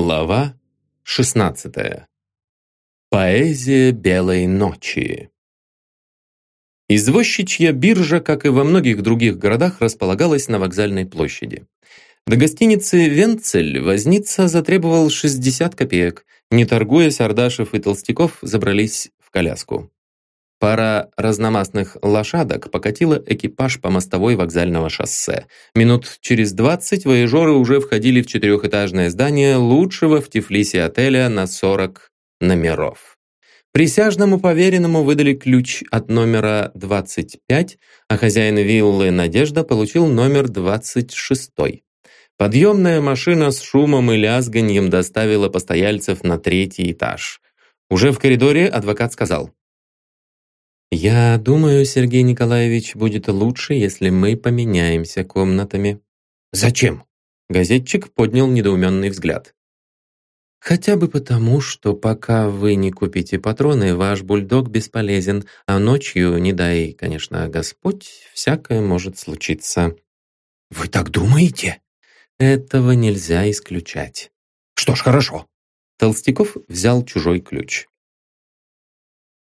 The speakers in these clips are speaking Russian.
Глава 16. Поэзия белой ночи. Извозчичья биржа, как и во многих других городах, располагалась на вокзальной площади. До гостиницы «Венцель» возница затребовал 60 копеек. Не торгуясь, Ардашев и Толстяков забрались в коляску. Пара разномастных лошадок покатила экипаж по мостовой вокзального шоссе. Минут через двадцать вояжеры уже входили в четырехэтажное здание лучшего в Тифлисе отеля на 40 номеров. Присяжному поверенному выдали ключ от номера 25, а хозяин виллы Надежда получил номер 26. Подъемная машина с шумом и лязганьем доставила постояльцев на третий этаж. Уже в коридоре адвокат сказал – «Я думаю, Сергей Николаевич, будет лучше, если мы поменяемся комнатами». «Зачем?» Газетчик поднял недоуменный взгляд. «Хотя бы потому, что пока вы не купите патроны, ваш бульдог бесполезен, а ночью, не дай, конечно, Господь, всякое может случиться». «Вы так думаете?» «Этого нельзя исключать». «Что ж, хорошо». Толстяков взял чужой ключ.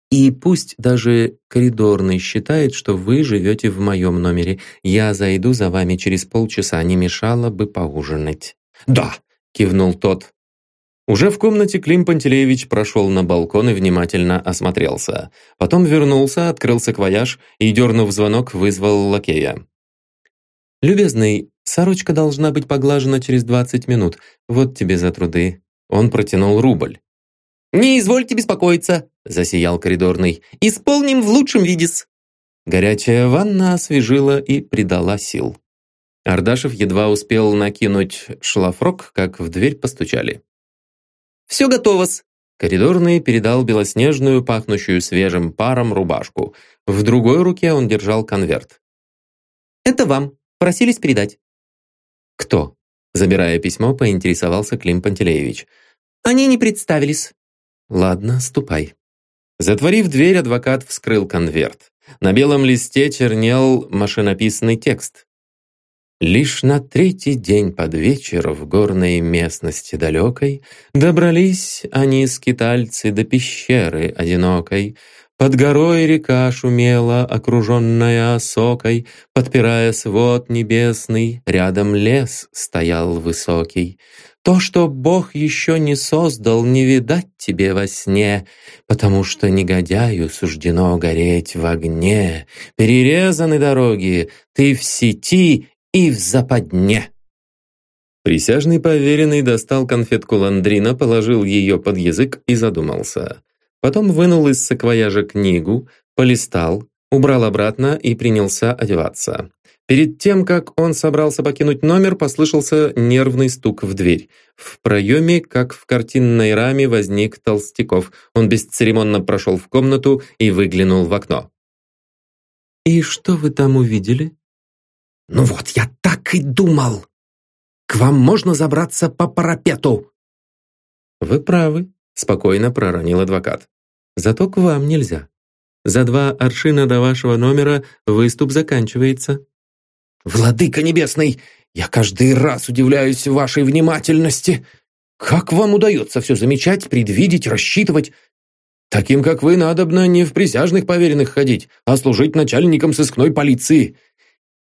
И пусть даже коридорный считает, что вы живете в моем номере, я зайду за вами через полчаса, не мешало бы поужинать». «Да», — кивнул тот. Уже в комнате Клим Пантелеевич прошел на балкон и внимательно осмотрелся. Потом вернулся, открыл саквояж и, дернув звонок, вызвал лакея. «Любезный, сорочка должна быть поглажена через 20 минут. Вот тебе за труды». Он протянул рубль. «Не извольте беспокоиться», – засиял коридорный. «Исполним в лучшем виде-с». Горячая ванна освежила и придала сил. Ардашев едва успел накинуть шлафрок, как в дверь постучали. «Все готово-с». Коридорный передал белоснежную, пахнущую свежим паром рубашку. В другой руке он держал конверт. «Это вам. Просились передать». «Кто?» Забирая письмо, поинтересовался Клим Пантелеевич. «Они не представились». «Ладно, ступай». Затворив дверь, адвокат вскрыл конверт. На белом листе чернел машинописный текст. Лишь на третий день под вечер в горной местности далекой Добрались они, скитальцы, до пещеры одинокой. Под горой река шумела, окруженная осокой, Подпирая свод небесный, рядом лес стоял высокий. То, что Бог еще не создал, не видать тебе во сне, потому что негодяю суждено гореть в огне. Перерезаны дороги, ты в сети и в западне. Присяжный поверенный достал конфетку ландрина, положил ее под язык и задумался. Потом вынул из саквояжа книгу, полистал, убрал обратно и принялся одеваться. Перед тем, как он собрался покинуть номер, послышался нервный стук в дверь. В проеме, как в картинной раме, возник Толстяков. Он бесцеремонно прошел в комнату и выглянул в окно. «И что вы там увидели?» «Ну вот, я так и думал! К вам можно забраться по парапету!» «Вы правы», — спокойно проронил адвокат. «Зато к вам нельзя. За два аршина до вашего номера выступ заканчивается». «Владыка Небесный, я каждый раз удивляюсь вашей внимательности. Как вам удается все замечать, предвидеть, рассчитывать? Таким, как вы, надобно не в присяжных поверенных ходить, а служить начальником сыскной полиции».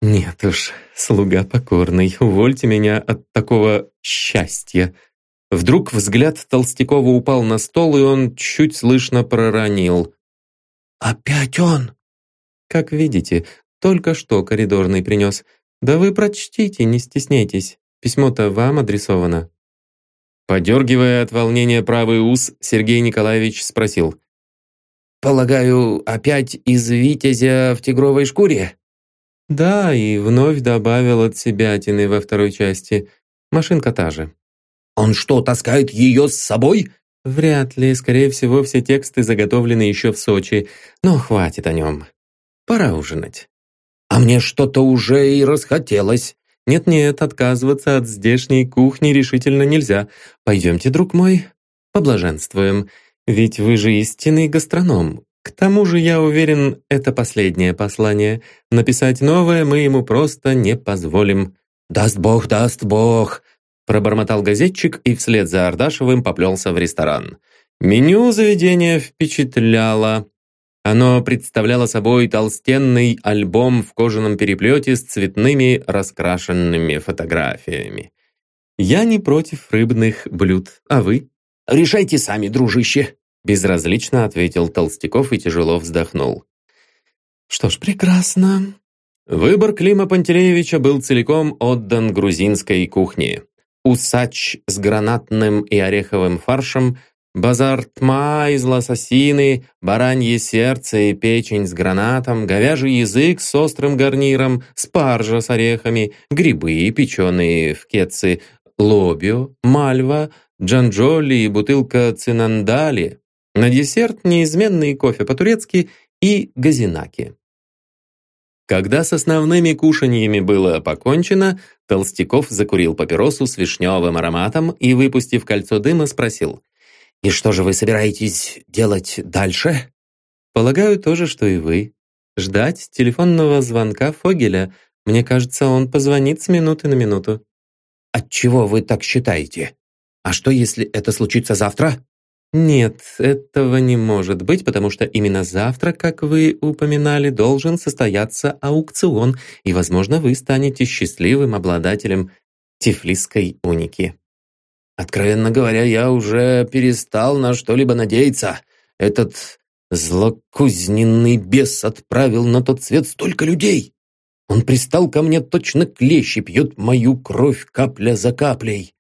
«Нет уж, слуга покорный, увольте меня от такого счастья». Вдруг взгляд Толстякова упал на стол, и он чуть слышно проронил. «Опять он?» «Как видите, только что коридорный принес. Да вы прочтите, не стесняйтесь. Письмо-то вам адресовано». Подергивая от волнения правый ус, Сергей Николаевич спросил. «Полагаю, опять из Витязя в тигровой шкуре?» «Да, и вновь добавил от себя тины во второй части. Машинка та же». «Он что, таскает ее с собой?» «Вряд ли. Скорее всего, все тексты заготовлены еще в Сочи. Но хватит о нем. Пора ужинать». А мне что-то уже и расхотелось. Нет-нет, отказываться от здешней кухни решительно нельзя. Пойдемте, друг мой, поблаженствуем. Ведь вы же истинный гастроном. К тому же, я уверен, это последнее послание. Написать новое мы ему просто не позволим. Даст Бог, даст Бог. Пробормотал газетчик и вслед за Ардашевым поплелся в ресторан. Меню заведения впечатляло. Оно представляло собой толстенный альбом в кожаном переплете с цветными раскрашенными фотографиями. Я не против рыбных блюд, а вы? Решайте сами, дружище, безразлично ответил Толстяков и тяжело вздохнул. Что ж, прекрасно. Выбор Клима Пантелеевича был целиком отдан грузинской кухне. Усач с гранатным и ореховым фаршем, базар тма из лососины, баранье сердце и печень с гранатом, говяжий язык с острым гарниром, спаржа с орехами, грибы, печеные в кетцы, лобио, мальва, джанджоли и бутылка цинандали. На десерт неизменный кофе по-турецки и газинаки. Когда с основными кушаньями было покончено, Толстяков закурил папиросу с вишневым ароматом и, выпустив кольцо дыма, спросил, «И что же вы собираетесь делать дальше?» «Полагаю, то же, что и вы. Ждать телефонного звонка Фогеля. Мне кажется, он позвонит с минуты на минуту». «Отчего вы так считаете? А что, если это случится завтра?» Нет, этого не может быть, потому что именно завтра, как вы упоминали, должен состояться аукцион, и, возможно, вы станете счастливым обладателем тифлисской уники. Откровенно говоря, я уже перестал на что-либо надеяться. Этот злокузненный бес отправил на тот свет столько людей. Он пристал ко мне точно клещ и пьет мою кровь капля за каплей.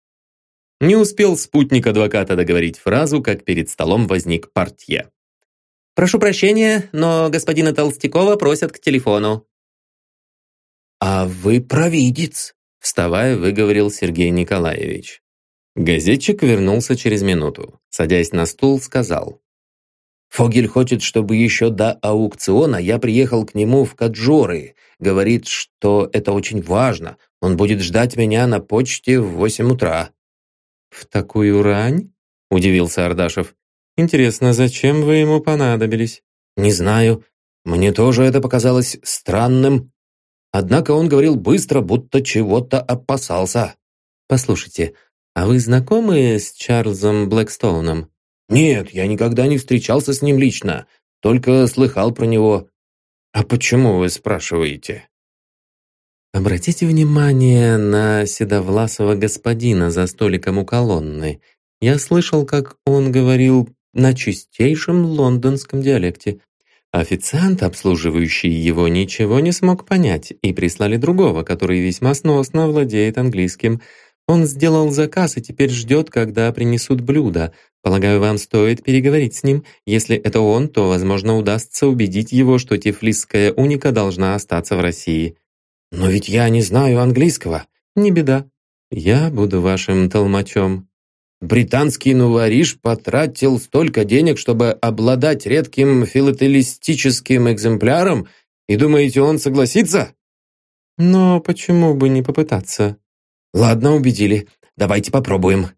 Не успел спутник адвоката договорить фразу, как перед столом возник портье. «Прошу прощения, но господина Толстякова просят к телефону». «А вы провидец», — вставая, выговорил Сергей Николаевич. Газетчик вернулся через минуту. Садясь на стул, сказал. «Фогель хочет, чтобы еще до аукциона я приехал к нему в Каджоры. Говорит, что это очень важно. Он будет ждать меня на почте в восемь утра». «В такую рань?» – удивился Ардашев. «Интересно, зачем вы ему понадобились?» «Не знаю. Мне тоже это показалось странным. Однако он говорил быстро, будто чего-то опасался». «Послушайте, а вы знакомы с Чарльзом Блэкстоуном?» «Нет, я никогда не встречался с ним лично, только слыхал про него». «А почему вы спрашиваете?» Обратите внимание на седовласого господина за столиком у колонны. Я слышал, как он говорил на чистейшем лондонском диалекте. Официант, обслуживающий его, ничего не смог понять, и прислали другого, который весьма сносно владеет английским. Он сделал заказ и теперь ждет, когда принесут блюдо. Полагаю, вам стоит переговорить с ним. Если это он, то, возможно, удастся убедить его, что тифлисская уника должна остаться в России. «Но ведь я не знаю английского». «Не беда. Я буду вашим толмачом». Британский нувориш потратил столько денег, чтобы обладать редким филателистическим экземпляром, и думаете, он согласится? Но почему бы не попытаться? Ладно, убедили. Давайте попробуем.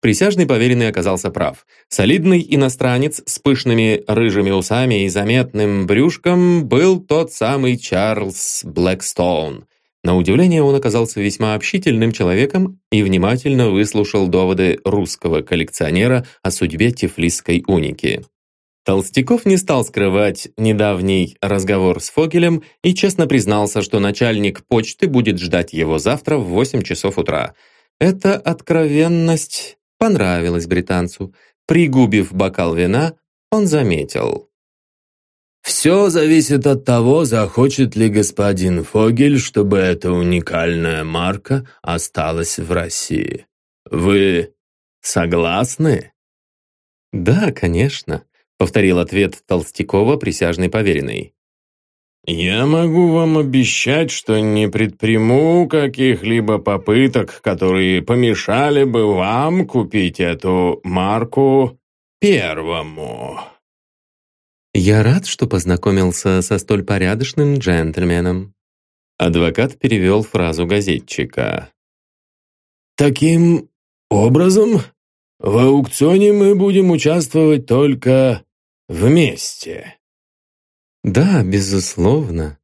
Присяжный поверенный оказался прав. Солидный иностранец с пышными рыжими усами и заметным брюшком был тот самый Чарльз Блэкстоун. На удивление он оказался весьма общительным человеком и внимательно выслушал доводы русского коллекционера о судьбе тифлисской уники. Толстяков не стал скрывать недавний разговор с Фогелем и честно признался, что начальник почты будет ждать его завтра в 8 часов утра. Эта откровенность понравилось британцу. Пригубив бокал вина, он заметил. «Все зависит от того, захочет ли господин Фогель, чтобы эта уникальная марка осталась в России. Вы согласны?» «Да, конечно», — повторил ответ Толстякова, присяжный поверенный. «Я могу вам обещать, что не предприму каких-либо попыток, которые помешали бы вам купить эту марку первому». «Я рад, что познакомился со столь порядочным джентльменом». Адвокат перевел фразу газетчика. «Таким образом, в аукционе мы будем участвовать только вместе». Да, безусловно.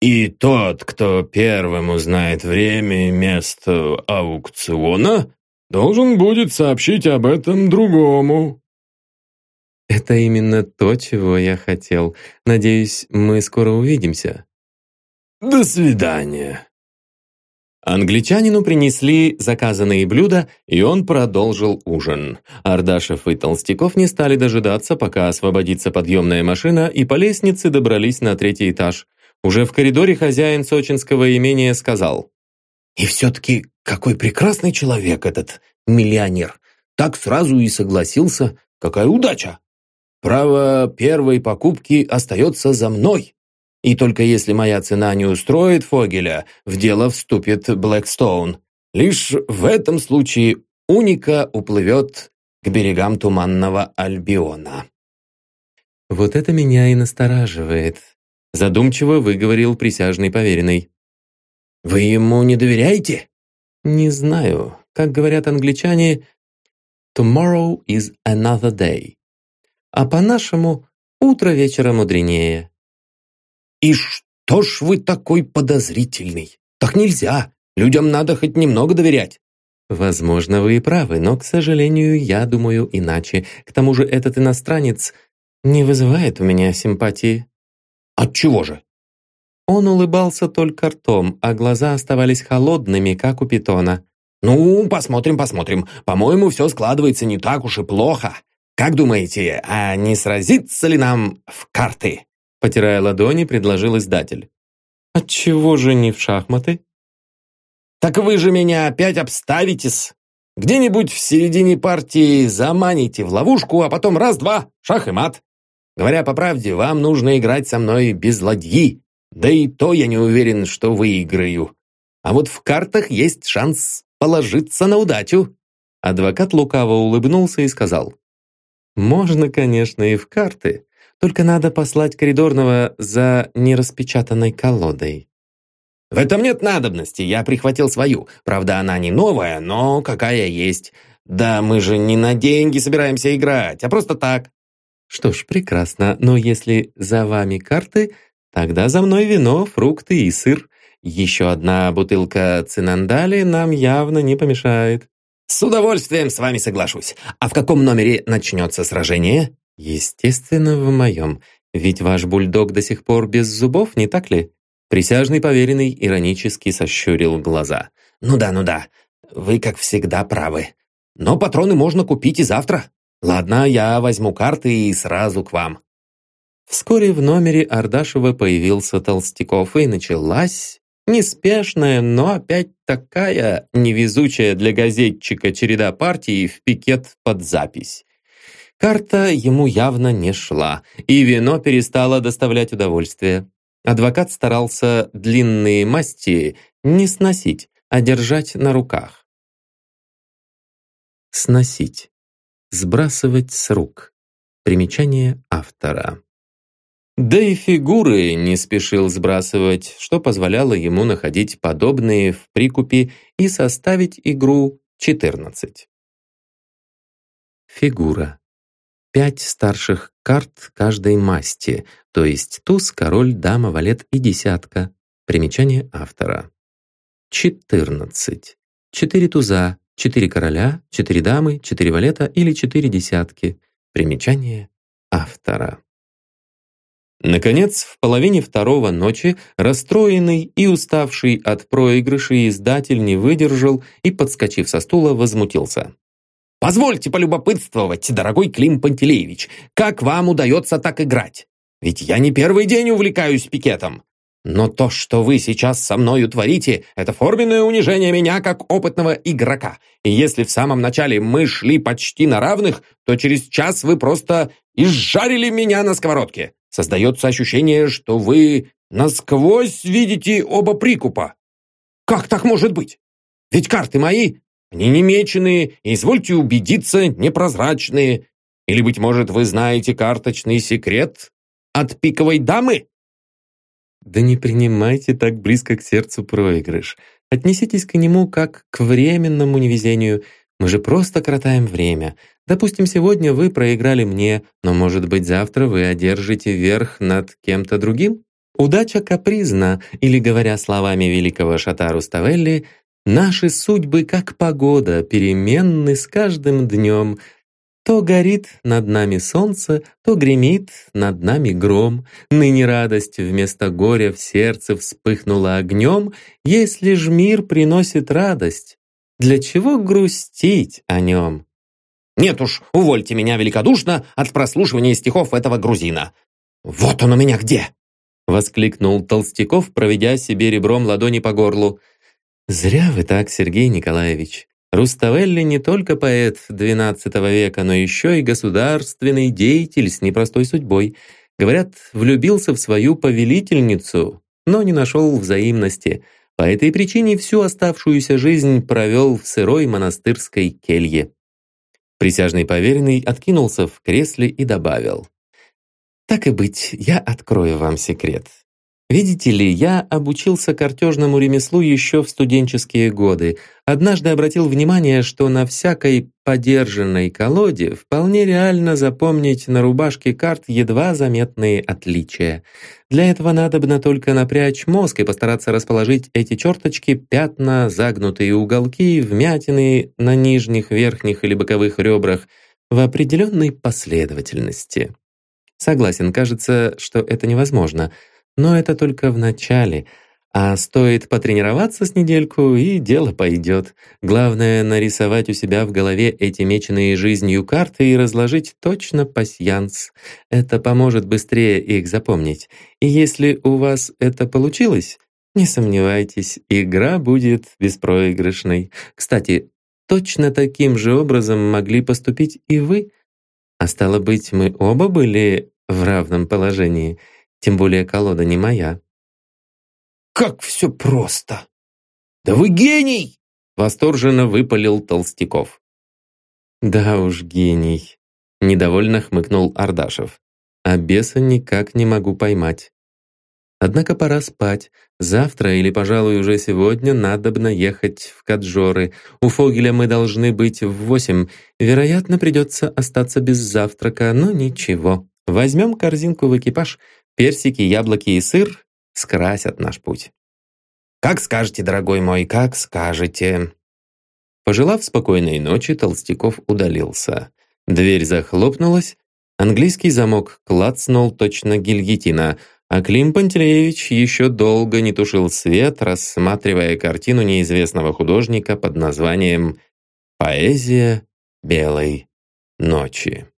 И тот, кто первым узнает время и место аукциона, должен будет сообщить об этом другому. Это именно то, чего я хотел. Надеюсь, мы скоро увидимся. До свидания. Англичанину принесли заказанные блюда, и он продолжил ужин. Ардашев и Толстяков не стали дожидаться, пока освободится подъемная машина, и по лестнице добрались на третий этаж. Уже в коридоре хозяин сочинского имения сказал. «И все-таки какой прекрасный человек этот миллионер! Так сразу и согласился. Какая удача! Право первой покупки остается за мной!» И только если моя цена не устроит Фогеля, в дело вступит Блэкстоун. Лишь в этом случае Уника уплывет к берегам Туманного Альбиона. «Вот это меня и настораживает», — задумчиво выговорил присяжный поверенный. «Вы ему не доверяете?» «Не знаю. Как говорят англичане, tomorrow is another day. А по-нашему, утро вечера мудренее». «И что ж вы такой подозрительный? Так нельзя. Людям надо хоть немного доверять». «Возможно, вы и правы, но, к сожалению, я думаю иначе. К тому же этот иностранец не вызывает у меня симпатии». «Отчего же?» Он улыбался только ртом, а глаза оставались холодными, как у питона. «Ну, посмотрим, посмотрим. По-моему, все складывается не так уж и плохо. Как думаете, а не сразится ли нам в карты?» Потирая ладони, предложил издатель. «Отчего же не в шахматы?» «Так вы же меня опять обставитесь. Где-нибудь в середине партии заманите в ловушку, а потом раз-два, шах и мат. Говоря по правде, вам нужно играть со мной без ладьи. Да и то я не уверен, что выиграю. А вот в картах есть шанс положиться на удачу». Адвокат лукаво улыбнулся и сказал. «Можно, конечно, и в карты, только надо послать коридорного за нераспечатанной колодой. В этом нет надобности, я прихватил свою. Правда, она не новая, но какая есть. Да мы же не на деньги собираемся играть, а просто так. Что ж, прекрасно, но если за вами карты, тогда за мной вино, фрукты и сыр. Еще одна бутылка цинандали нам явно не помешает. С удовольствием с вами соглашусь. А в каком номере начнется сражение? Естественно, в моем. Ведь ваш бульдог до сих пор без зубов, не так ли? Присяжный поверенный иронически сощурил глаза. «Ну да, ну да. Вы, как всегда, правы. Но патроны можно купить и завтра. Ладно, я возьму карты и сразу к вам». Вскоре в номере Ардашева появился Толстяков, и началась неспешная, но опять такая невезучая для газетчика череда партий в пикет под запись. Карта ему явно не шла, и вино перестало доставлять удовольствие. Адвокат старался длинные масти не сносить, а держать на руках. Сносить. Сбрасывать с рук. Примечание автора. Да и фигуры не спешил сбрасывать, что позволяло ему находить подобные в прикупе и составить игру 14. Фигура. Пять старших карт каждой масти, то есть туз, король, дама, валет и десятка. Примечание автора. 14. Четыре туза, четыре короля, четыре дамы, четыре валета или четыре десятки. Примечание автора. Наконец, в половине второго ночи, расстроенный и уставший от проигрышей издатель не выдержал и, подскочив со стула, возмутился. Позвольте полюбопытствовать, дорогой Клим Пантелеевич, как вам удается так играть? Ведь я не первый день увлекаюсь пикетом. Но то, что вы сейчас со мною творите, это форменное унижение меня как опытного игрока. И если в самом начале мы шли почти на равных, то через час вы просто изжарили меня на сковородке. Создается ощущение, что вы насквозь видите оба прикупа. Как так может быть? Ведь карты мои, они немеченые, извольте убедиться, непрозрачные. Или, быть может, вы знаете карточный секрет от пиковой дамы?» «Да не принимайте так близко к сердцу проигрыш. Отнеситесь к нему как к временному невезению. Мы же просто коротаем время. Допустим, сегодня вы проиграли мне, но, может быть, завтра вы одержите верх над кем-то другим? Удача капризна, или, говоря словами великого Шатару Ставелли, наши судьбы, как погода, переменны с каждым днем. То горит над нами солнце, то гремит над нами гром. Ныне радость вместо горя в сердце вспыхнула огнем, если ж мир приносит радость. Для чего грустить о нем? Нет уж, увольте меня великодушно от прослушивания стихов этого грузина. Вот он у меня где!» Воскликнул Толстяков, проведя себе ребром ладони по горлу. «Зря вы так, Сергей Николаевич. Руставелли не только поэт XII века, но еще и государственный деятель с непростой судьбой. Говорят, влюбился в свою повелительницу, но не нашел взаимности. По этой причине всю оставшуюся жизнь провел в сырой монастырской келье. Присяжный поверенный откинулся в кресле и добавил. «Так и быть, я открою вам секрет. Видите ли, я обучился картежному ремеслу еще в студенческие годы. Однажды обратил внимание, что на всякой подержанной колоде вполне реально запомнить на рубашке карт едва заметные отличия. Для этого надобно только напрячь мозг и постараться расположить эти черточки, пятна, загнутые уголки, вмятины на нижних, верхних или боковых ребрах в определенной последовательности. Согласен, кажется, что это невозможно — но это только в начале. А стоит потренироваться с недельку, и дело пойдет. Главное — нарисовать у себя в голове эти меченые жизнью карты и разложить точно пасьянс. Это поможет быстрее их запомнить. И если у вас это получилось, не сомневайтесь, игра будет беспроигрышной. Кстати, точно таким же образом могли поступить и вы. А стало быть, мы оба были в равном положении — тем более колода не моя. «Как все просто! Да вы гений!» Восторженно выпалил Толстяков. «Да уж, гений!» Недовольно хмыкнул Ардашев. «А беса никак не могу поймать. Однако пора спать. Завтра или, пожалуй, уже сегодня надобно ехать в Каджоры. У Фогеля мы должны быть в восемь. Вероятно, придется остаться без завтрака, но ничего. Возьмем корзинку в экипаж. Персики, яблоки и сыр скрасят наш путь. «Как скажете, дорогой мой, как скажете». Пожелав спокойной ночи, Толстяков удалился. Дверь захлопнулась, английский замок клацнул точно гильотина, а Клим Пантелеевич еще долго не тушил свет, рассматривая картину неизвестного художника под названием «Поэзия белой ночи».